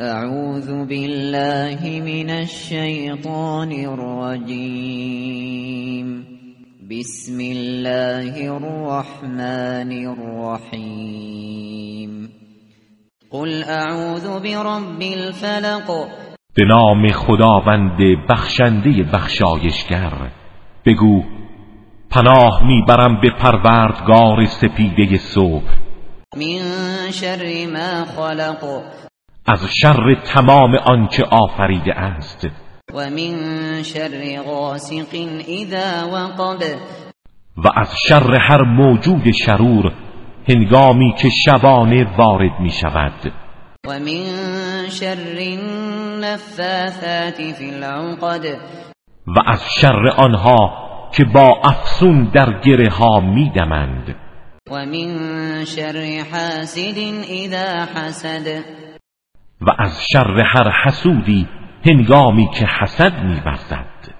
اعوذ بالله من الشیطان الرجیم بسم الله الرحمن الرحیم قل اعوذ برب الفلق. به نام خداوند بخشنده بخشایشگر. بگو پناه می‌برم به پروردگار سپیده صبح. من شر ما خلق. از شر تمام آنچه آفریده است. و من شر غاسق اذا وقب. و از شر هر موجود شرور هنگامی که شبانه وارد می شود. و من شر النفاثات فی العقد. و از شر آنها که با افسون در گره ها می دمند. و من شر حاسد اذا حسد. و از شر هر حسودی هنگامی که حسد می‌ورزد.